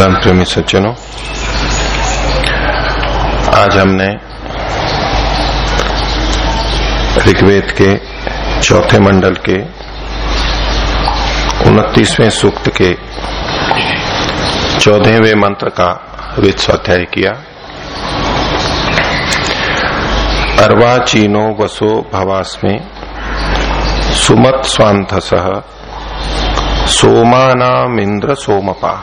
धर्म प्रेमी सज्जनों आज हमने ऋग्वेद के चौथे मंडल के उनतीसवें सूक्त के चौदहवें मंत्र का विद स्वाध्याय किया। अर्वा चीनो वसो भवास में सुमत स्वांथस सोमानामिंद्र सोमपा।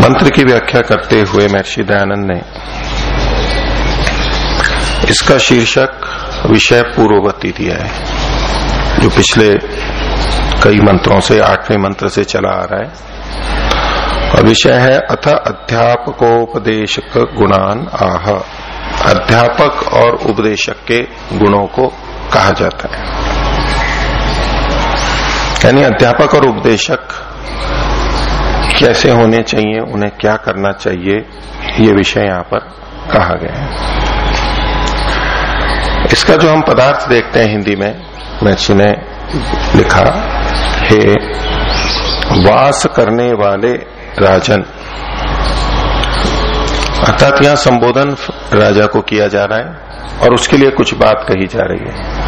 मंत्र की व्याख्या करते हुए महर्षि दयानंद ने इसका शीर्षक विषय पूर्ववर्ती दिया है, जो पिछले कई मंत्रों से, आठवें मंत्र से चला आ रहा है। और विषय है, अथ अध्यापकोपदेशक गुणान आह। अध्यापक और उपदेशक के गुणों को कहा जाता है। यानी अध्यापक और उपदेशक कैसे होने चाहिए, उन्हें क्या करना चाहिए, ये विषय यहाँ पर कहा गया है। इसका जो हम पदार्थ देखते हैं हिंदी में महर्षि ने लिखा हे वास करने वाले राजन। अर्थात यहाँ संबोधन राजा को किया जा रहा है और उसके लिए कुछ बात कही जा रही है।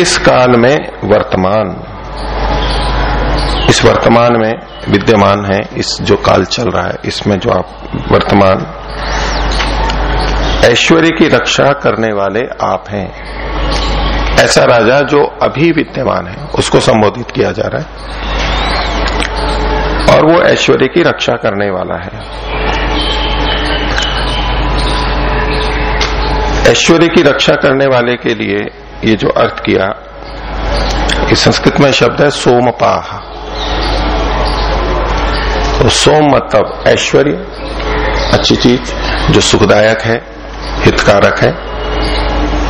इस काल में वर्तमान, इस वर्तमान में विद्यमान है, इस जो काल चल रहा है, इसमें जो आप वर्तमान, ऐश्वर्य की रक्षा करने वाले आप हैं। ऐसा राजा जो अभी विद्यमान है, उसको संबोधित किया जा रहा है। और वो ऐश्वर्य की रक्षा करने वाला है। ऐश्वर्य की रक्षा करने वाले के लिए ये जो अर्थ किया, इस संस्कृत में शब्द है सोमपाह। तो सोम मतलब ऐश्वर्य, अच्छी चीज़, जो सुखदायक है, हितकारक है,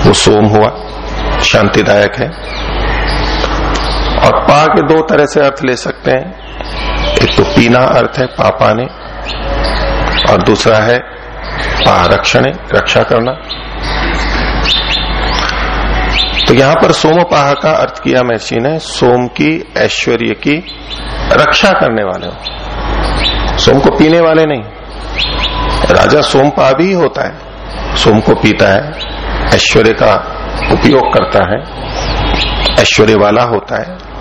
वो सोम हुआ। शांतिदायक है। और पा के दो तरह से अर्थ ले सकते हैं। एक तो पीना अर्थ है पा पाने और दूसरा है पा रक्षण, रक्षा करना। तो यहाँ पर सोमपाह का अर्थ किया महर्षि ने, सोम की, ऐश्वर्य की रक्षा करने वाले हो। सोम को पीने वाले नहीं। राजा सोमपा भी होता है, सोम को पीता है, ऐश्वर्य का उपयोग करता है ऐश्वर्य वाला होता है।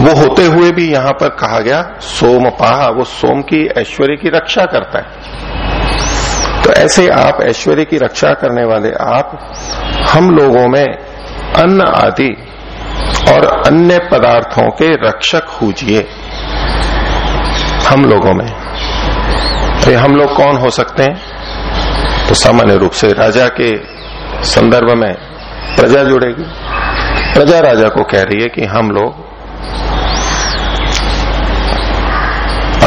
वो होते हुए भी यहाँ पर कहा गया सोमपाह वो सोम की ऐश्वर्य की रक्षा करता है। तो ऐसे आप ऐश्वर्य की रक्षा करने वाले आप, हम लोगों में अन्न आदि और अन्य पदार्थों के रक्षक हुजिए। हम लोगों में। तो हम लोग कौन हो सकते हैं? तो सामान्य रूप से राजा के संदर्भ में प्रजा जुड़ेगी। प्रजा राजा को कह रही है कि हम लोग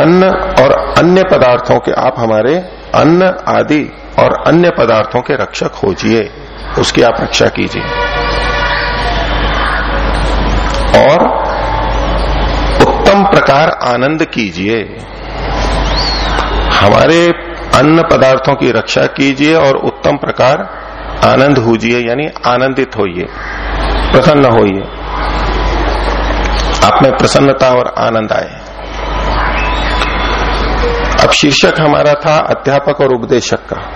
अन्न और अन्य पदार्थों के, आप हमारे अन्न आदि और अन्य पदार्थों के रक्षक होजिए उसकी आप रक्षा कीजिए। और उत्तम प्रकार आनंद कीजिए। हमारे अन्न पदार्थों की रक्षा कीजिए और उत्तम प्रकार आनंद हुजिए, यानी आनंदित होइए, प्रसन्न होइए। आप में प्रसन्नता और आनंद आए। अब शीर्षक हमारा था अध्यापक और उपदेशक का।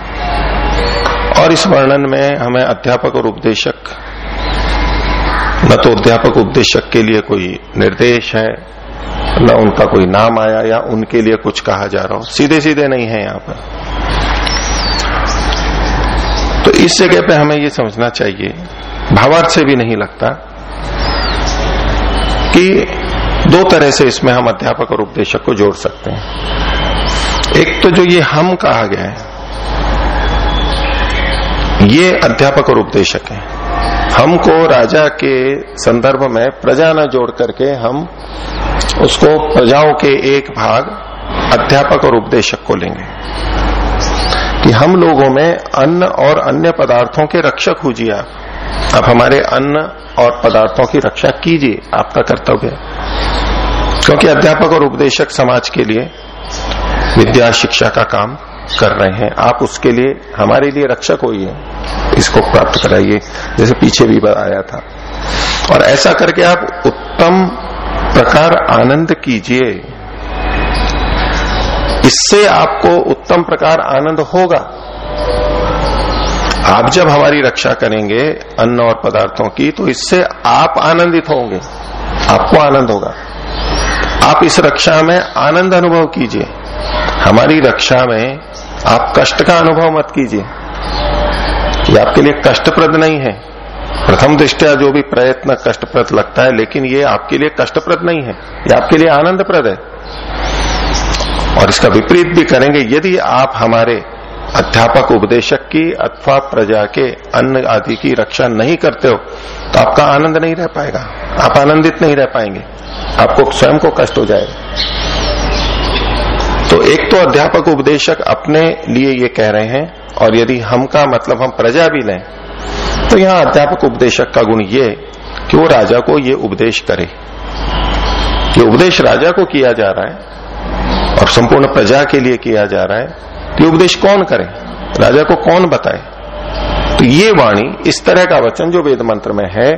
और इस वर्णन में हमें अध्यापक और उपदेशक, न तो अध्यापक उपदेशक के लिए कोई निर्देश है, न उनका कोई नाम आया या उनके लिए कुछ कहा जा रहा हो। सीधे सीधे नहीं है यहाँ पर। तो इस जगह पे हमें ये समझना चाहिए, भावार्थ से भी नहीं लगता, कि दो तरह से इसमें हम अध्यापक और उपदेशक को जोड़ सकते हैं। एक तो जो ये हम कहा गया है, ये अध्यापक और उपदेशक है। हमको राजा के संदर्भ में प्रजा न जोड़ करके हम उसको प्रजाओं के एक भाग अध्यापक और उपदेशक को लेंगे। कि हम लोगों में अन्न और अन्य पदार्थों के रक्षक हुजिए आप आप हमारे अन्न और पदार्थों की रक्षा कीजिए, आपका कर्तव्य है। क्योंकि अध्यापक और उपदेशक समाज के लिए विद्या शिक्षा का काम कर रहे हैं। आप उसके लिए, हमारे लिए रक्षक हो है इसको प्राप्त कराइए। जैसे पीछे भी आया था। और ऐसा करके आप उत्तम प्रकार आनंद कीजिए। इससे आपको उत्तम प्रकार आनंद होगा। आप जब हमारी रक्षा करेंगे अन्न और पदार्थों की तो इससे आप आनंदित होंगे। आपको आनंद होगा। आप इस रक्षा में आनंद अनुभव कीजिए। हमारी रक्षा में आप कष्ट का अनुभव मत कीजिए। ये आपके लिए कष्टप्रद नहीं है। प्रथम दृष्टया जो भी प्रयत्न कष्टप्रद लगता है, लेकिन ये आपके लिए कष्टप्रद नहीं है। ये आपके लिए आनंदप्रद है। और इसका विपरीत भी करेंगे। यदि आप हमारे अध्यापक, उपदेशक की अथवा प्रजा के अन्न आदि की रक्षा नहीं करते हो तो आपका आनंद नहीं रह पाएगा। आप आनंदित नहीं रह पाएँगे। आपको स्वयं को कष्ट हो जाएगा। तो एक तो अध्यापक, उपदेशक अपने लिए ये कह रहे हैं, और यदि हम का मतलब हम प्रजा भी लें तो यहाँ अध्यापक, उपदेशक का गुण ये कि वो राजा को ये उपदेश करे। ये उपदेश राजा को किया जा रहा है और संपूर्ण प्रजा के लिए किया जा रहा है ये उपदेश कौन करे? राजा को कौन बताए? तो ये वाणी, इस तरह का वचन जो वेद मंत्र में है,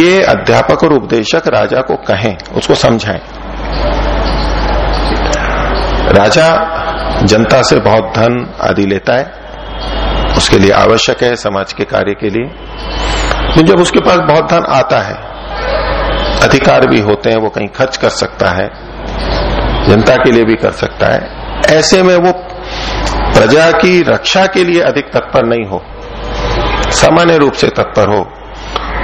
ये अध्यापक और उपदेशक राजा को कहें, उसको समझाएँ। राजा जनता से बहुत धन आदि लेता है, उसके लिए आवश्यक है समाज के कार्य के लिए। लेकिन जब उसके पास बहुत धन आता है, अधिकार भी होते हैं, वो कहीं खर्च कर सकता है जनता के लिए भी कर सकता है। ऐसे में वो प्रजा की रक्षा के लिए अधिक तत्पर नहीं हो। सामान्य रूप से तत्पर हो।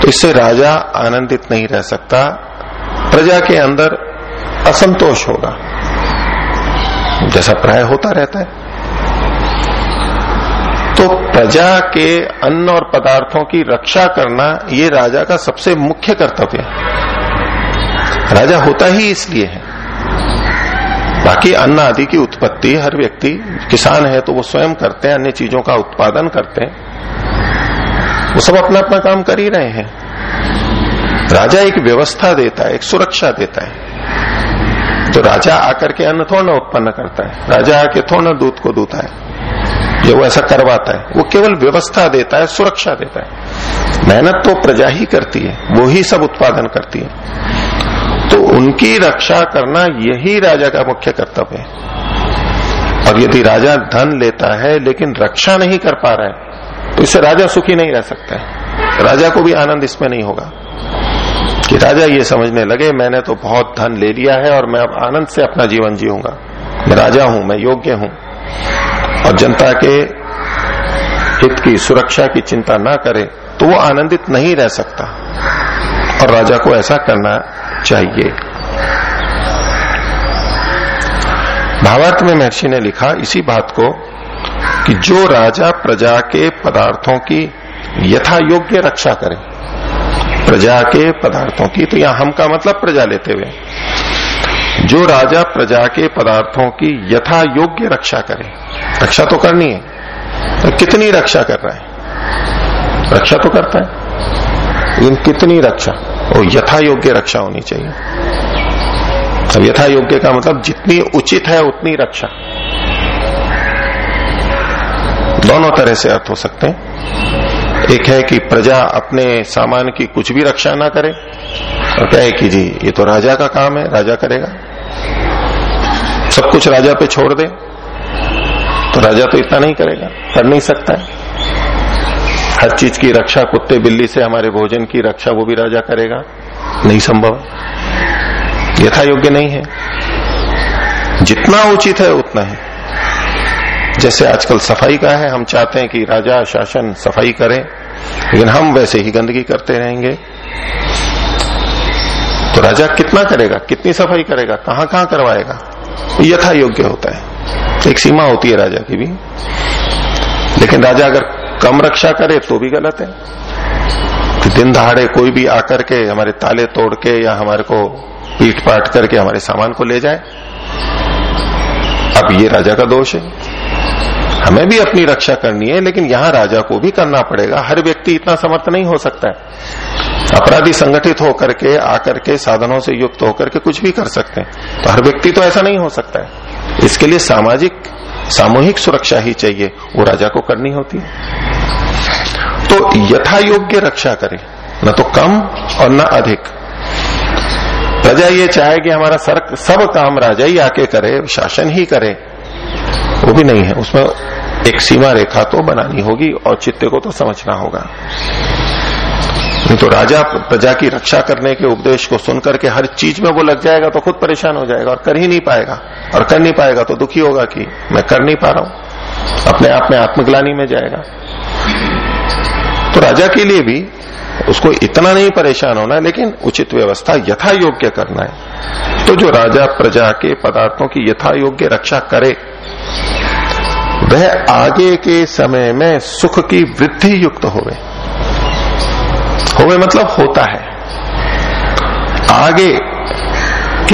तो इससे राजा आनंदित नहीं रह सकता। प्रजा के अंदर असंतोष होगा। जैसा प्राय होता रहता है। तो प्रजा के अन्न और पदार्थों की रक्षा करना ये राजा का सबसे मुख्य कर्तव्य है। राजा होता ही इसलिए है। बाकी अन्न आदि की उत्पत्ति, हर व्यक्ति किसान है तो वो स्वयं करते हैं, अन्य चीज़ों का उत्पादन करते हैं। वो सब अपना अपना काम कर ही रहे हैं। राजा एक व्यवस्था देता है, एक सुरक्षा देता है। तो राजा आकर के अन्न थोड़ा उत्पन्न करता है। राजा आके थोड़ा दूध को दूता है। ये वो ऐसा करवाता है। वो केवल व्यवस्था देता है, सुरक्षा देता है। मेहनत तो प्रजा ही करती है, वो ही सब उत्पादन करती है। तो उनकी रक्षा करना यही राजा का मुख्य कर्तव्य है। और यदि राजा धन लेता है, लेकिन रक्षा नहीं कर पा रहा है तो इससे राजा सुखी नहीं रह सकता है। राजा को भी आनंद इसमें नहीं होगा। कि राजा ये समझने लगे, मैंने तो बहुत धन ले लिया है और मैं अब आनंद से अपना जीवन जीऊँगा। मैं राजा हूँ, मैं योग्य हूँ। और जनता के हित की सुरक्षा की चिंता ना करे तो वो आनंदित नहीं रह सकता। और राजा को ऐसा करना चाहिए। भावार्थ में महर्षि ने लिखा इसी बात को कि जो राजा प्रजा के पदार्थों की यथा योग्य रक्षा करे, प्रजा के पदार्थों की तो यहाँ हम का मतलब प्रजा लेते हुए, जो राजा प्रजा के पदार्थों की यथा योग्य रक्षा करे, रक्षा तो करनी है तो कितनी रक्षा कर रहा है? रक्षा तो करता है। लेकिन कितनी रक्षा? वो यथा योग्य रक्षा होनी चाहिए। अब यथा योग्य का मतलब जितनी उचित है उतनी रक्षा। दोनों तरह से अर्थ हो सकते हैं। एक है कि प्रजा अपने सामान की कुछ भी रक्षा ना करे, और कहे कि जी, ये तो राजा का काम है, राजा करेगा। सब कुछ राजा पे छोड़ दे तो राजा तो इतना नहीं करेगा, कर नहीं सकता है। हर चीज़ की रक्षा, कुत्ते बिल्ली से हमारे भोजन की रक्षा, वो भी राजा करेगा। नहीं संभव यथा योग्य नहीं है। जितना उचित है, उतना है। जैसे आजकल सफ़ाई का है, हम चाहते हैं कि राजा, शासन सफ़ाई करे, लेकिन हम वैसे ही गंदगी करते रहेंगे। तो राजा कितना करेगा? कितनी सफ़ाई करेगा? कहाँ कहाँ करवाएगा? यथा योग्य होता है। एक सीमा होती है राजा की भी। लेकिन राजा अगर कम रक्षा करे तो भी गलत है। कि दिन दहाड़े कोई भी आकर के हमारे ताले तोड़ के या हमारे को पीट पाट करके हमारे सामान को ले जाए, अब ये राजा का दोष है। हमें भी अपनी रक्षा करनी है, लेकिन यहाँ राजा को भी करना पड़ेगा। हर व्यक्ति इतना समर्थ नहीं हो सकता है। अपराधी संगठित होकर के, आकर के, साधनों से युक्त होकर के कुछ भी कर सकते हैं। तो हर व्यक्ति तो ऐसा नहीं हो सकता है। इसके लिए सामाजिक, सामूहिक सुरक्षा ही चाहिए। वो राजा को करनी होती है। तो यथा योग्य रक्षा करे। न तो कम और न अधिक। प्रजा ये चाहे कि हमारा सर, सब काम राजा ही आके करे, शासन ही करे। वो भी नहीं है। उसमें एक सीमा रेखा तो बनानी होगी और चित्ते को तो समझना होगा। नहीं तो राजा प्रजा की रक्षा करने के उपदेश को सुनकर के हर चीज़ में वो लग जाएगा तो खुद परेशान हो जाएगा और कर ही नहीं पाएगा। और कर नहीं पाएगा तो दुखी होगा कि मैं कर नहीं पा रहा हूँ। अपने आप में आत्मग्लानी में जाएगा। तो राजा के लिए भी उसको इतना नहीं परेशान होना है, लेकिन उचित व्यवस्था यथा योग्य करना है। तो जो राजा प्रजा के पदार्थों की यथा योग्य रक्षा करे, वह आगे के समय में सुख की वृद्धि युक्त होवे। होवे मतलब होता है। आगे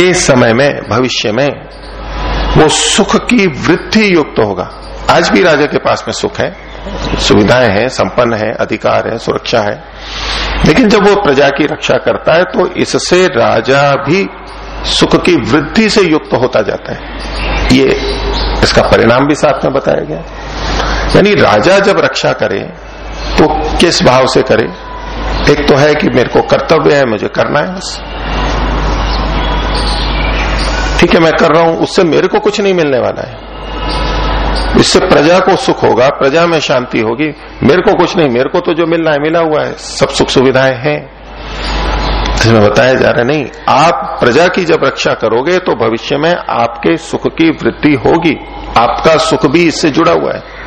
के समय में, भविष्य में वो सुख की वृद्धि युक्त होगा। आज भी राजा के पास में सुख है। सुविधाएँ हैं, संपन्न है, अधिकार है, सुरक्षा है। लेकिन जब वो प्रजा की रक्षा करता है तो इससे राजा भी सुख की वृद्धि से युक्त होता जाता है। ये इसका परिणाम भी साथ में बताया गया। यानी राजा जब रक्षा करे तो किस भाव से करे? एक तो है कि मेरे को कर्तव्य है, मुझे करना है बस। ठीक है, मैं कर रहा हूँ, उससे मेरे को कुछ नहीं मिलने वाला है। इससे प्रजा को सुख होगा, प्रजा में शांति होगी। मेरे को कुछ नहीं, मेरे को तो जो मिलना है, मिला हुआ है, सब सुख सुविधाएँ हैं। इसमें बताया जा रहा नहीं, आप प्रजा की जब रक्षा करोगे तो भविष्य में आपके सुख की वृद्धि होगी। आपका सुख भी इससे जुड़ा हुआ है।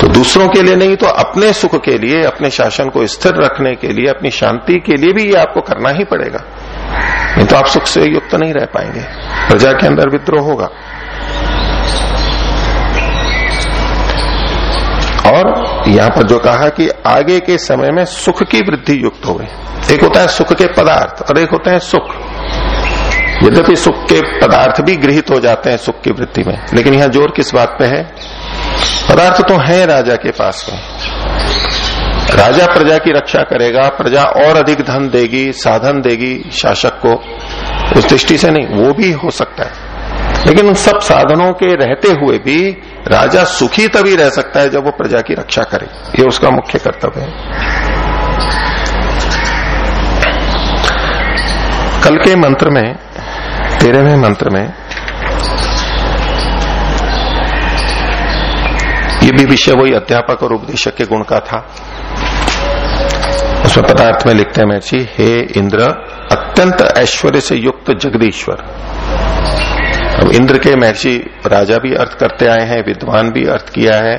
तो दूसरों के लिए नहीं तो अपने सुख के लिए, अपने शासन को स्थिर रखने के लिए, अपनी शांति के लिए भी ये आपको करना ही पड़ेगा। नहीं तो आप सुख से युक्त नहीं रह पाएँगे। प्रजा के अंदर विद्रोह होगा। और यहाँ पर जो कहा कि आगे के समय में सुख की वृद्धि युक्त हो गई एक होता है सुख के पदार्थ और एक होते हैं सुख। यद्यपि सुख के पदार्थ भी गृहित हो जाते हैं सुख की वृद्धि में, लेकिन यहाँ ज़ोर किस बात पे है? पदार्थ तो है राजा के पास में। राजा प्रजा की रक्षा करेगा, प्रजा और अधिक धन देगी, साधन देगी शासक को। उस दृष्टि से नहीं, वो भी हो सकता है। लेकिन उन सब साधनों के रहते हुए भी राजा सुखी तभी रह सकता है जब वो प्रजा की रक्षा करे। ये उसका मुख्य कर्तव्य है। कल के मंत्र में, तेरहवें मंत्र में ये भी विषय वही अध्यापक और उपदेशक के गुण का था। उसमें पदार्थ में लिखते हैं महर्षि, हे इंद्र, अत्यंत ऐश्वर्य से युक्त जगदीश्वर। अब इंद्र के महर्षि राजा भी अर्थ करते आए हैं, विद्वान भी अर्थ किया है,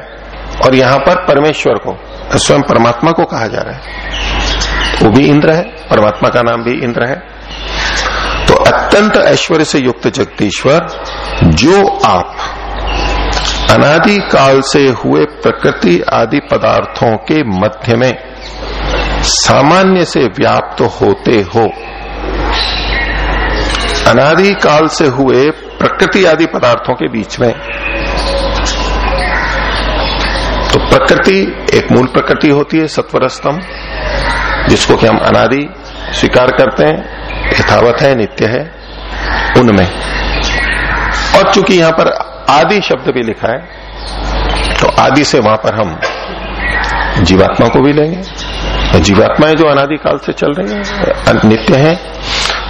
और यहाँ पर परमेश्वर को, स्वयं परमात्मा को कहा जा रहा है। वो भी इंद्र है, परमात्मा का नाम भी इंद्र है। तो अत्यंत ऐश्वर्य से युक्त जगदीश्वर, जो आप अनादि काल से हुए प्रकृति आदि पदार्थों के मध्य में सामान्य से व्याप्त होते हो, अनादि काल से हुए प्रकृति आदि पदार्थों के बीच में। तो प्रकृति एक मूल प्रकृति होती है सत्वर स्तंभ जिसको कि हम अनादि स्वीकार करते हैं, यथावत है, नित्य है, उनमें। और चूँकि यहाँ पर आदि शब्द भी लिखा है तो आदि से वहाँ पर हम जीवात्मा को भी लेंगे। जीवात्माएँ जो अनादि काल से चल रही है, नित्य है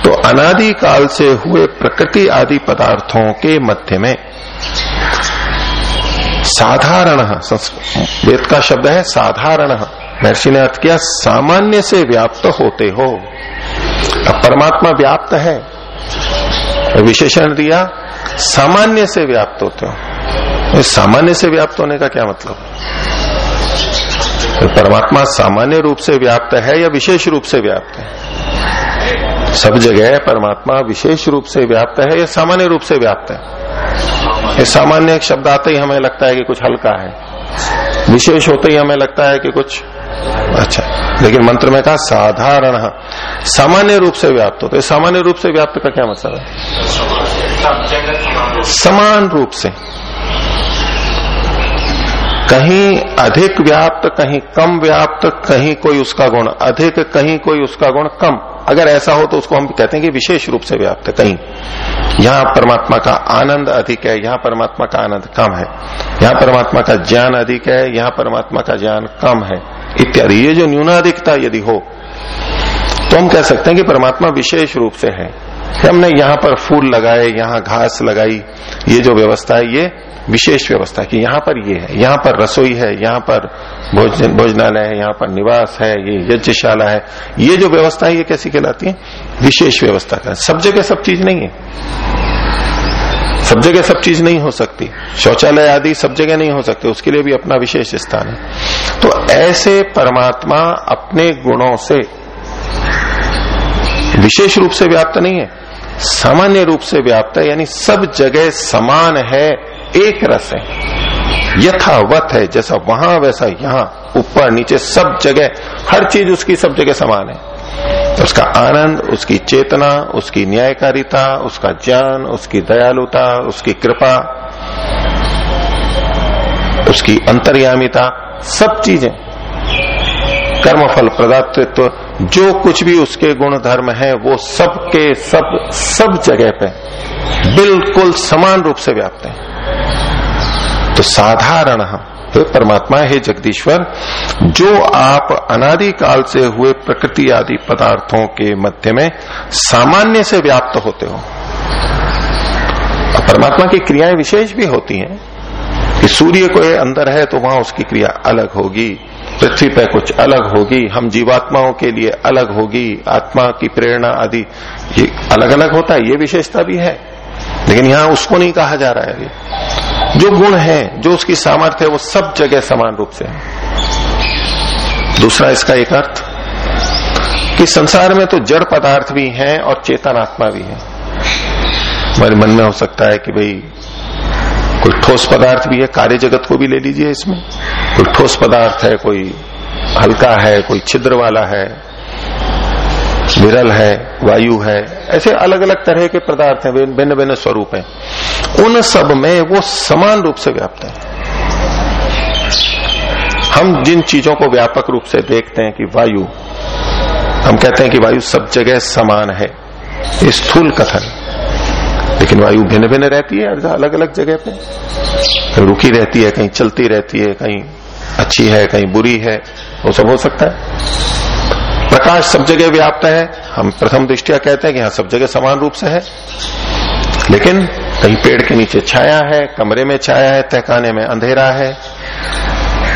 तो अनादि काल से हुए प्रकृति आदि पदार्थों के मध्य में साधारण वेद का शब्द है साधारण। महर्षि ने अर्थ किया, सामान्य से व्याप्त होते हो। अब परमात्मा व्याप्त है। विशेषण दिया, सामान्य से व्याप्त होते हो। सामान्य से व्याप्त होने का क्या मतलब? तो परमात्मा सामान्य रूप से व्याप्त है या विशेष रूप से व्याप्त है? सब जगह परमात्मा विशेष रूप से व्याप्त है या सामान्य रूप से व्याप्त है? ये सामान्य एक शब्द आते ही हमें लगता है कि कुछ हल्का है। विशेष होते ही हमें लगता है कि कुछ अच्छा लेकिन मंत्र में कहा साधारण। सामान्य रूप से व्याप्त होते सामान्य रूप से व्याप्त का क्या मतलब है? समान रूप से। कहीं अधिक व्याप्त, कहीं कम व्याप्त, कहीं कोई उसका गुण अधिक, कहीं कोई उसका गुण कम। अगर ऐसा हो तो उसको हम कहते हैं कि विशेष रूप से व्याप्त, कहीं। यहाँ परमात्मा का आनंद अधिक है, यहाँ परमात्मा का आनंद कम है। यहाँ परमात्मा का ज्ञान अधिक है, यहाँ परमात्मा का ज्ञान कम है। इत्यादि, ये जो न्यूनाधिकता यदि हो तो हम कह सकते हैं कि परमात्मा विशेष रूप से है। हमने यहाँ पर फूल लगाए, यहाँ घास लगाई, ये जो व्यवस्था है, ये विशेष व्यवस्था कि यहाँ पर ये है, यहाँ पर रसोई है, यहाँ पर भोजन भोजनालय है, यहाँ पर निवास है, ये यज्ञशाला है। ये जो व्यवस्था है, ये कैसी कहलाती है? विशेष व्यवस्था का। सब जगह सब चीज़ नहीं है। सब जगह सब चीज़ नहीं हो सकती। शौचालय आदि सब जगह नहीं हो सकते, उसके लिए भी अपना विशेष स्थान है। तो ऐसे परमात्मा अपने गुणों से विशेष रूप से व्याप्त नहीं है। सामान्य रूप से व्याप्त है, यानी सब जगह समान है, एक रस है। यथावत है, जैसा वहाँ, वैसा यहाँ, ऊपर, नीचे, सब जगह, हर चीज़ उसकी सब जगह समान है। तो उसका आनंद, उसकी चेतना, उसकी न्यायकारिता, उसका ज्ञान, उसकी दयालुता, उसकी कृपा, उसकी अंतर्यामिता, सब चीज़ें कर्मफल प्रदातृत्व जो कुछ भी उसके गुण धर्म है, वो सबके सब सब जगह पे बिल्कुल समान रूप से व्याप्त है। तो साधारण हे परमात्मा, हे जगदीश्वर, जो आप अनादि काल से हुए प्रकृति आदि पदार्थों के मध्य में सामान्य से व्याप्त होते हो परमात्मा की क्रियाएँ विशेष भी होती हैं। कि सूर्य को अंदर है तो वहाँ उसकी क्रिया अलग होगी। पृथ्वी पर कुछ अलग होगी, हम जीवात्माओं के लिए अलग होगी, आत्मा की प्रेरणा आदि, ये अलग अलग होता है, ये विशेषता भी है। लेकिन यहाँ उसको नहीं कहा जा रहा है ये जो गुण है, जो उसकी सामर्थ्य है, वो सब जगह समान रूप से है। दूसरा इसका एक अर्थ, कि संसार में तो जड़ पदार्थ भी हैं और चेतन आत्मा भी है। हमारे मन में हो सकता है कि भाई कोई ठोस पदार्थ भी है, कार्य जगत को भी ले लीजिए इसमें। कोई ठोस पदार्थ है, कोई हल्का है, कोई छिद्र वाला है, विरल है, वायु है, ऐसे अलग अलग तरह के पदार्थ हैं, भिन्न भिन्न स्वरूप हैं। उन सब में वो समान रूप से व्याप्त है। हम जिन चीज़ों को व्यापक रूप से देखते हैं कि वायु, हम कहते हैं कि वायु सब जगह समान है। स्थूल कथन। लेकिन वायु भिन्न भिन्न रहती है अलग अलग जगह पे। कहीं रुकी रहती है, कहीं चलती रहती है, कहीं अच्छी है, कहीं बुरी है, वो सब हो सकता है। प्रकाश सब जगह व्याप्त है। हम प्रथम दृष्टिया कहते हैं कि हाँ सब जगह समान रूप से है। लेकिन कहीं पेड़ के नीचे छाया है, कमरे में छाया है, तहखाने में अंधेरा है,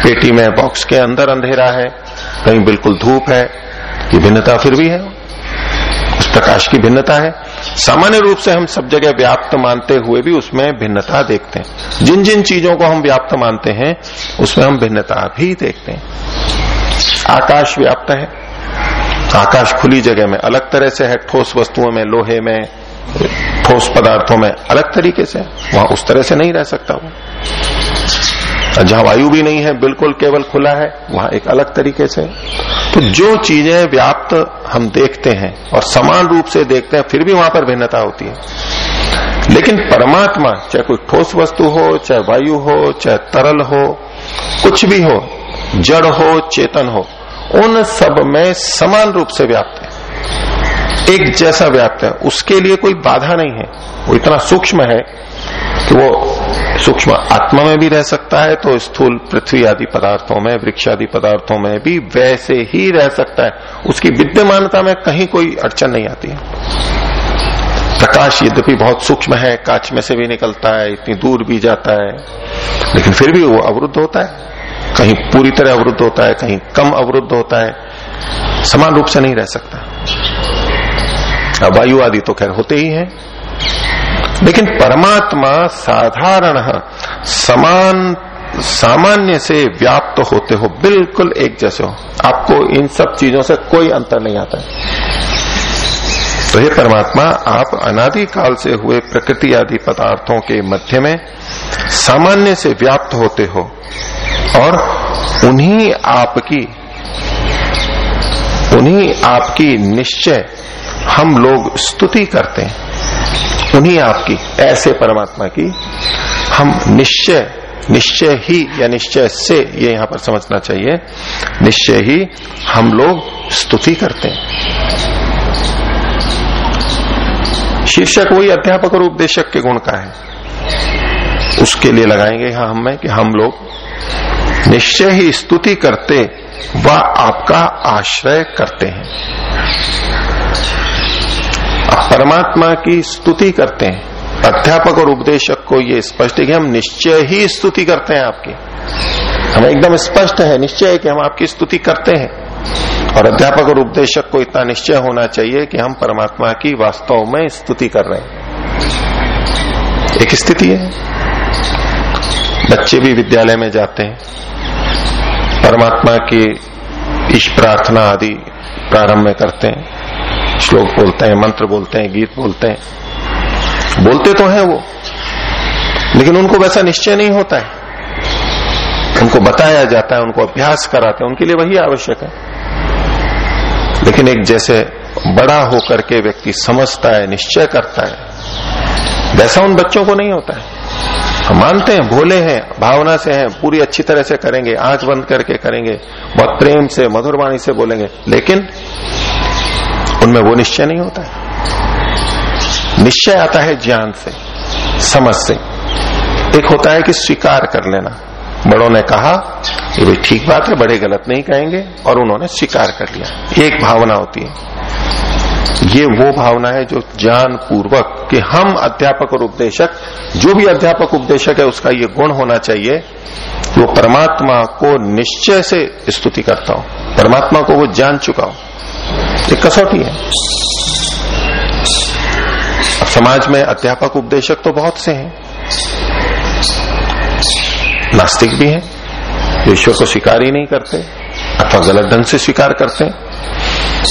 पेटी में बॉक्स के अंदर अंधेरा है, कहीं बिल्कुल धूप है, ये भिन्नता फिर भी है। उस प्रकाश की भिन्नता है। सामान्य रूप से हम सब जगह व्याप्त मानते हुए भी उसमें भिन्नता देखते हैं। जिन जिन चीज़ों को हम व्याप्त मानते हैं, उसमें हम भिन्नता भी देखते हैं। आकाश व्याप्त है। आकाश खुली जगह में, अलग तरह से है। ठोस वस्तुओं में, लोहे में, ठोस पदार्थों में अलग तरीके से वहाँ उस तरह से नहीं रह सकता वो। जहाँ वायु भी नहीं है, बिल्कुल केवल खुला है, वहाँ एक अलग तरीके से। तो जो चीज़ें व्याप्त हम देखते हैं और समान रूप से देखते हैं, फिर भी वहाँ पर भिन्नता होती है। लेकिन परमात्मा, चाहे कोई ठोस वस्तु हो, चाहे वायु हो, चाहे तरल हो, कुछ भी हो, जड़ हो, चेतन हो, उन सब में समान रूप से व्याप्त है। एक जैसा व्याप्त है, उसके लिए कोई बाधा नहीं है। वो इतना सूक्ष्म है कि वो सूक्ष्म आत्मा में भी रह सकता है तो स्थूल पृथ्वी आदि पदार्थों में, वृक्ष आदि पदार्थों में भी वैसे ही रह सकता है। उसकी विद्यमानता में कहीं कोई अड़चन नहीं आती। है प्रकाश यद्यपि बहुत सूक्ष्म है, कांच में से भी निकलता है, इतनी दूर भी जाता है, लेकिन फिर भी वो अवरुद्ध होता है। कहीं पूरी तरह अवरुद्ध होता है, कहीं कम अवरुद्ध होता है, समान रूप से नहीं रह सकता। अब वायु आदि तो खैर होते ही हैं। लेकिन परमात्मा साधारण, समान, सामान्य से व्याप्त होते हो, बिल्कुल एक जैसे हो। आपको इन सब चीज़ों से कोई अंतर नहीं आता। है तो हे परमात्मा, आप अनादिकाल से हुए प्रकृति आदि पदार्थों के मध्य में सामान्य से व्याप्त होते हो और उन्हीं आपकी उन्हीं आपकी निश्चय हम लोग स्तुति करते हैं। उन्हीं आपकी, ऐसे परमात्मा की, हम निश्चय निश्चय ही या निश्चय से ये यहाँ पर समझना चाहिए, निश्चय ही हम लोग स्तुति करते हैं। शीर्षक वही अध्यापक और उपदेशक के गुण का है। उसके लिए लगाएँगे यहाँ हमें कि हम लोग निश्चय ही स्तुति करते व आपका आश्रय करते हैं। परमात्मा की स्तुति करते हैं। अध्यापक और उपदेशक को ये स्पष्ट है कि हम निश्चय ही स्तुति करते हैं आपकी। हमें एकदम स्पष्ट है, निश्चय है कि हम आपकी स्तुति करते हैं। और अध्यापक और उपदेशक को इतना निश्चय होना चाहिए कि हम परमात्मा की वास्तव में स्तुति कर रहे हैं। एक स्थिति है। बच्चे भी विद्यालय में जाते हैं। परमात्मा की ईश प्रार्थना आदि प्रारंभ में करते हैं। श्लोक बोलते हैं, मंत्र बोलते हैं, गीत बोलते हैं। बोलते तो हैं वो, लेकिन उनको वैसा निश्चय नहीं होता है। उनको बताया जाता है, उनको अभ्यास कराते हैं, उनके लिए वही आवश्यक है। लेकिन एक जैसे बड़ा होकर के व्यक्ति समझता है, निश्चय करता है, वैसा उन बच्चों को नहीं होता है। हम मानते हैं, भोले हैं, भावना से हैं, पूरी अच्छी तरह से करेंगे आँख बंद करके करेंगे, बहुत प्रेम से मधुरवाणी से बोलेंगे, लेकिन उनमें वो निश्चय नहीं होता है। निश्चय आता है ज्ञान से, समझ से। एक होता है कि स्वीकार कर लेना। बड़ों ने कहा, ये भी ठीक बात है, बड़े गलत नहीं कहेंगे, और उन्होंने स्वीकार कर लिया। एक भावना होती है। ये वो भावना है जो ज्ञान पूर्वक कि हम अध्यापक और उपदेशक, जो भी अध्यापक उपदेशक है, उसका ये गुण होना चाहिए। वो परमात्मा को निश्चय से स्तुति करता हूँ। परमात्मा को वो जान चुका हूँ। एक कसौटी है। अब समाज में अध्यापक, उपदेशक तो बहुत से हैं। नास्तिक भी हैं। ईश्वर को स्वीकार ही नहीं करते, अथवा गलत ढंग से स्वीकार करते हैं।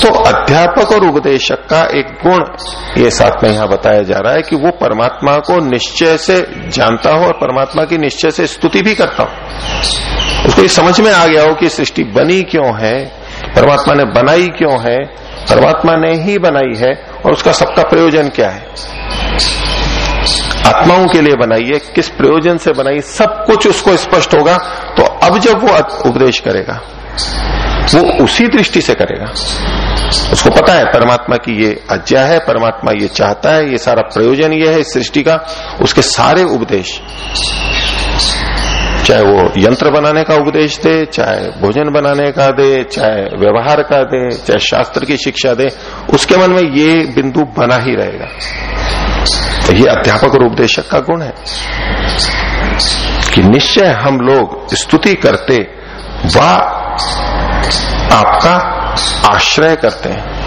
तो अध्यापक और उपदेशक का एक गुण ये साथ में यहाँ बताया जा रहा है कि वो परमात्मा को निश्चय से जानता हो और परमात्मा की निश्चय से स्तुति भी करता हो। उसको ये समझ में आ गया हो कि सृष्टि बनी क्यों है, परमात्मा ने बनाई क्यों है परमात्मा ने ही बनाई है और उसका सबका प्रयोजन क्या है? आत्माओं के लिए बनाई है, किस प्रयोजन से बनाई, सब कुछ उसको स्पष्ट होगा तो अब जब वो उपदेश करेगा, वो उसी दृष्टि से करेगा। उसको पता है, परमात्मा की ये आज्ञा है, परमात्मा ये चाहता है, ये सारा प्रयोजन ये है इस सृष्टि का, उसके सारे उपदेश चाहे वो यंत्र बनाने का उपदेश दे, चाहे भोजन बनाने का दे, चाहे व्यवहार का दे, चाहे शास्त्र की शिक्षा दे, उसके मन में ये बिंदु बना ही रहेगा। तो ये अध्यापक और उपदेशक का गुण है कि निश्चय हम लोग स्तुति करते, व आपका आश्रय करते हैं।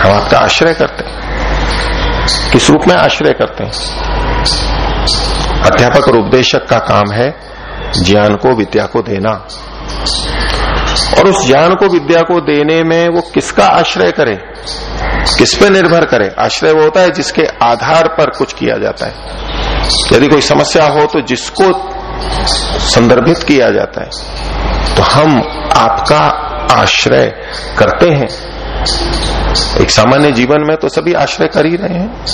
हम आपका आश्रय करते हैं। किस रूप में आश्रय करते हैं? अध्यापक और उपदेशक का काम है ज्ञान को, विद्या को देना। और उस ज्ञान को, विद्या को देने में वो किसका आश्रय करे? किस पे निर्भर करे? आश्रय वो होता है जिसके आधार पर कुछ किया जाता है। यदि कोई समस्या हो तो जिसको संदर्भित किया जाता है। तो हम आपका आश्रय करते हैं। एक सामान्य जीवन में तो सभी आश्रय कर ही रहे हैं।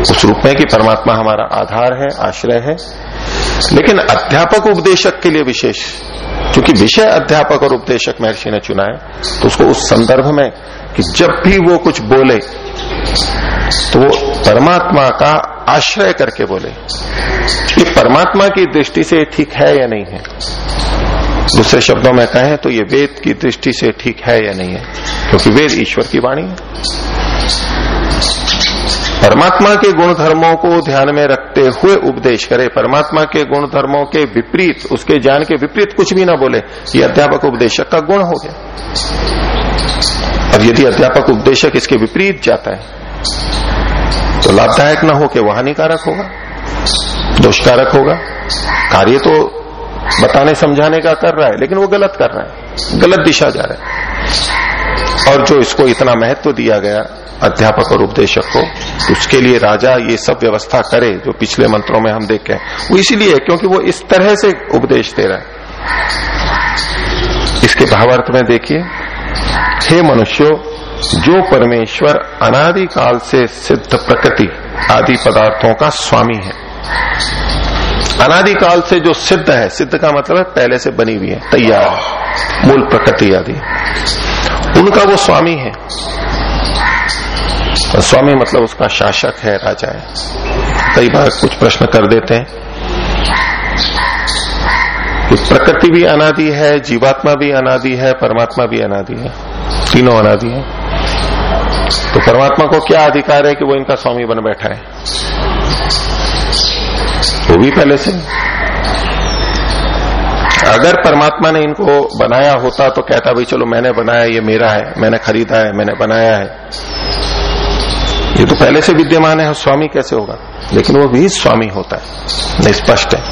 उस रूप में कि परमात्मा हमारा आधार है, आश्रय है। लेकिन अध्यापक उपदेशक के लिए विशेष, क्योंकि विषय अध्यापक और उपदेशक महर्षि ने चुना है तो उसको उस संदर्भ में कि जब भी वो कुछ बोले तो वो परमात्मा का आश्रय करके बोले। ये परमात्मा की दृष्टि से ठीक है या नहीं है? दूसरे शब्दों में कहें तो ये वेद की दृष्टि से ठीक है या नहीं है, क्योंकि वेद ईश्वर की वाणी है। परमात्मा के गुण धर्मों को ध्यान में रखते हुए उपदेश करे। परमात्मा के गुण धर्मों के विपरीत, उसके ज्ञान के विपरीत कुछ भी ना बोले, ये अध्यापक उपदेशक का गुण हो गया। अब यदि अध्यापक उपदेशक इसके विपरीत जाता है तो लाभदायक ना हो के वो हानिकारक होगा, दोषकारक होगा। कार्य तो बताने समझाने का कर रहा है, लेकिन वो गलत कर रहा है, गलत दिशा जा रहा है। और जो इसको इतना महत्व दिया गया अध्यापक और उपदेशक को, उसके लिए राजा ये सब व्यवस्था करे, जो पिछले मंत्रों में हम देखे वो इसीलिए क्योंकि वो इस तरह से उपदेश दे रहा है। इसके भावार्थ में देखिए, हे मनुष्यों, जो परमेश्वर अनादिकाल से सिद्ध प्रकृति आदि पदार्थों का स्वामी है। अनादिकाल से जो सिद्ध है, सिद्ध का मतलब है पहले से बनी हुई है, तैयार, मूल प्रकृति आदि। उनका वो स्वामी है। स्वामी मतलब उसका शासक है, राजा है। कई बार कुछ प्रश्न कर देते हैं कि प्रकृति भी अनादि है, जीवात्मा भी अनादि है, परमात्मा भी अनादि है। तीनों अनादि है। तो परमात्मा को क्या अधिकार है कि वो इनका स्वामी बन बैठा है? वो भी पहले से। अगर परमात्मा ने इनको बनाया होता तो कहता, भाई चलो मैंने बनाया, ये मेरा है, मैंने खरीदा है, मैंने बनाया है। ये तो पहले से विद्यमान है स्वामी कैसे होगा? लेकिन वो भी स्वामी होता है स्पष्ट है।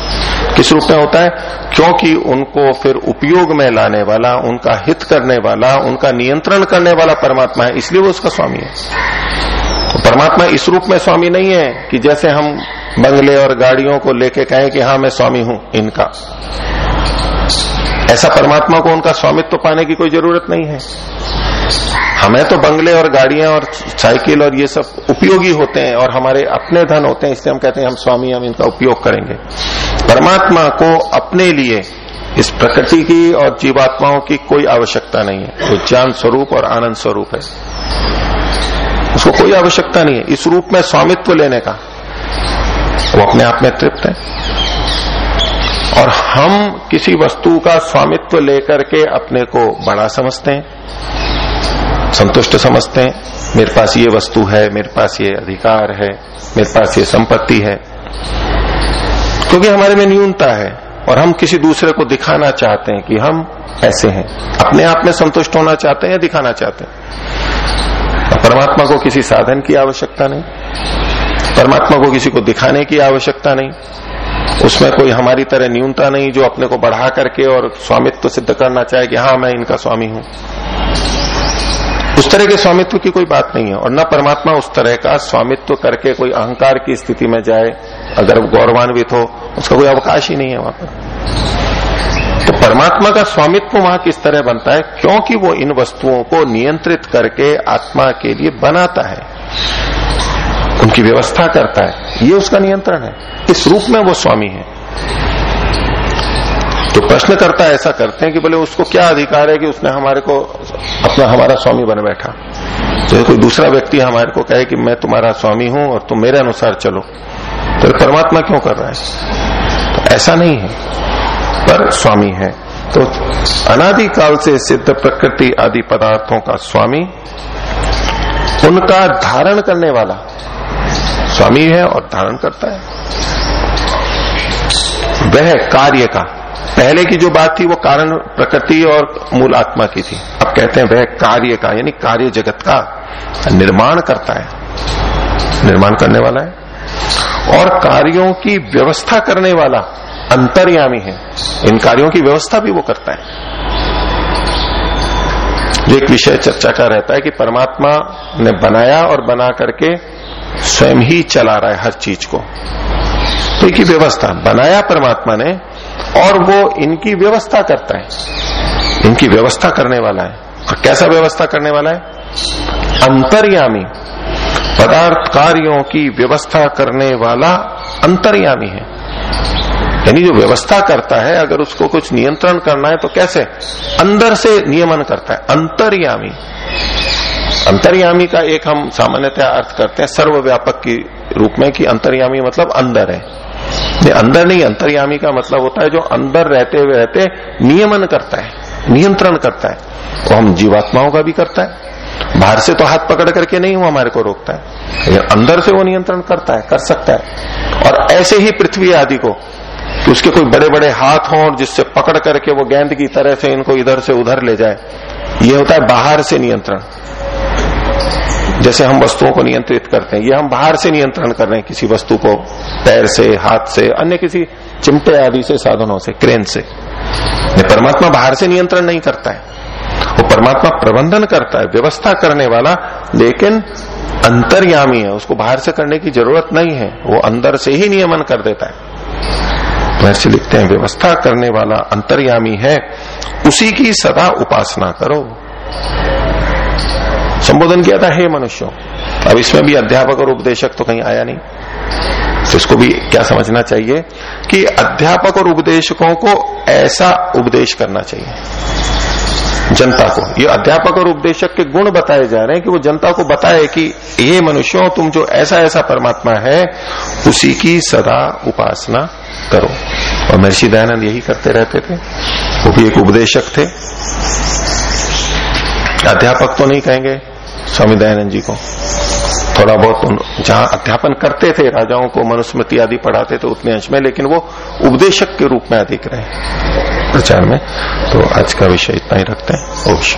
किस रूप में होता है? क्योंकि उनको फिर उपयोग में लाने वाला, उनका हित करने वाला, उनका नियंत्रण करने वाला परमात्मा है, इसलिए वो उसका स्वामी है। तो परमात्मा इस रूप में स्वामी नहीं है कि जैसे हम बंगले और गाड़ियों को लेके कहें कि हाँ मैं स्वामी हूँ, इनका। ऐसा परमात्मा को उनका स्वामित्व पाने की कोई ज़रूरत नहीं है। हमें तो बंगले और गाड़ियाँ और साइकिल और ये सब उपयोगी होते हैं और हमारे अपने धन होते हैं, इसलिए हम कहते हैं, हम स्वामी, हम इनका उपयोग करेंगे। परमात्मा को अपने लिए इस प्रकृति की और जीवात्माओं की कोई आवश्यकता नहीं है। वो ज्ञान स्वरूप और आनंद स्वरूप है। उसको कोई आवश्यकता नहीं है। इस रूप में स्वामित्व लेने का। वो अपने आप में तृप्त है। और हम किसी वस्तु का स्वामित्व लेकर के अपने को बड़ा समझते हैं, संतुष्ट समझते हैं, मेरे पास ये वस्तु है, मेरे पास ये अधिकार है, मेरे पास ये संपत्ति है। क्योंकि हमारे में न्यूनता है और हम किसी दूसरे को दिखाना चाहते हैं कि हम ऐसे हैं। अपने आप में संतुष्ट होना चाहते हैं या दिखाना चाहते हैं? परमात्मा को किसी साधन की आवश्यकता नहीं। परमात्मा को किसी को दिखाने की आवश्यकता नहीं। उसमें कोई हमारी तरह न्यूनता नहीं जो अपने को बढ़ा करके और स्वामित्व तो सिद्ध करना चाहे कि हाँ मैं इनका स्वामी हूँ। उस तरह के स्वामित्व की कोई बात नहीं है और न परमात्मा उस तरह का स्वामित्व करके कोई अहंकार की स्थिति में जाए। अगर गौरवान्वित हो, उसका कोई अवकाश ही नहीं है वहाँ पर। तो परमात्मा का स्वामित्व वहाँ किस तरह बनता है? क्योंकि वो इन वस्तुओं को नियंत्रित करके आत्मा के लिए बनाता है। उनकी व्यवस्था करता है। ये उसका नियंत्रण है। इस रूप में वो स्वामी है? तो प्रश्न करता ऐसा करते हैं कि बोले, उसको क्या अधिकार है कि उसने हमारे को अपना, हमारा स्वामी बन बैठा? तो कोई दूसरा व्यक्ति हमारे को कहे कि मैं तुम्हारा स्वामी हूँ और तुम मेरे अनुसार चलो। तो परमात्मा क्यों कर रहा है? तो ऐसा नहीं है। पर स्वामी है। तो अनादिकाल से सिद्ध प्रकृति आदि पदार्थों का स्वामी, उनका धारण करने वाला स्वामी है और धारण करता है। वह कार्य का। पहले की जो बात थी, वो कारण प्रकृति और मूल आत्मा की थी। अब कहते हैं वह कार्य का, यानी कार्य जगत का निर्माण करता है। निर्माण करने वाला है। और कार्यों की व्यवस्था करने वाला अंतर्यामी है। इन कार्यों की व्यवस्था भी वो करता है। जो एक विषय चर्चा का रहता है कि परमात्मा ने बनाया और बना करके स्वयं ही चला रहा है हर चीज़ को। तो एक व्यवस्था बनाया परमात्मा ने और वो इनकी व्यवस्था करता है। इनकी व्यवस्था करने वाला है। और कैसा व्यवस्था करने वाला है? अंतर्यामी। पदार्थ कार्यों की व्यवस्था करने वाला अंतर्यामी है। यानी जो व्यवस्था करता है, अगर उसको कुछ नियंत्रण करना है तो कैसे? अंदर से नियमन करता है। अंतर्यामी। अंतर्यामी का एक हम सामान्यतः अर्थ करते हैं सर्वव्यापक के रूप में कि अंतर्यामी मतलब अंदर है। अंदर नहीं, अंतर्यामी का मतलब होता है जो अंदर रहते हुए रहते नियमन करता है, नियंत्रण करता है। वो हम जीवात्माओं का भी करता है। बाहर से तो हाथ पकड़ करके नहीं वो हमारे को रोकता है। लेकिन अंदर से वो नियंत्रण करता है, कर सकता है। और ऐसे ही पृथ्वी आदि को, कि उसके कोई बड़े बड़े हाथ हों जिससे पकड़ करके वो गेंद की तरह से इनको इधर से उधर ले जाए। ये होता है बाहर से नियंत्रण। जैसे हम वस्तुओं को नियंत्रित करते हैं, ये हम बाहर से नियंत्रण कर रहे हैं, किसी वस्तु को पैर से, हाथ से, अन्य किसी चिमटे आदि से, साधनों से, क्रेन से। परमात्मा बाहर से नियंत्रण नहीं करता है। वो परमात्मा प्रबंधन करता है, व्यवस्था करने वाला, लेकिन अंतर्यामी है, उसको बाहर से करने की ज़रूरत नहीं है, वो अंदर से ही नियमन कर देता है। महर्षि लिखते हैं, व्यवस्था करने वाला अंतर्यामी है, उसी की सदा उपासना करो। संबोधन किया था, हे मनुष्यों। अब इसमें भी अध्यापक और उपदेशक तो कहीं आया नहीं। तो इसको भी क्या समझना चाहिए कि अध्यापक और उपदेशकों को ऐसा उपदेश करना चाहिए। जनता को। ये अध्यापक और उपदेशक के गुण बताए जा रहे हैं कि वो जनता को बताए कि ये मनुष्यों, तुम जो ऐसा ऐसा परमात्मा है, उसी की सदा उपासना करो। और महर्षि दयानंद यही करते रहते थे। वो भी एक उपदेशक थे। अध्यापक तो नहीं कहेंगे, स्वामी दयानंद जी को। थोड़ा बहुत जहाँ अध्यापन करते थे, राजाओं को मनुस्मृति आदि पढ़ाते थे उतने अंश में, लेकिन वो उपदेशक के रूप में अधिक रहे प्रचार में। तो आज का विषय इतना ही रखते हैं। ओश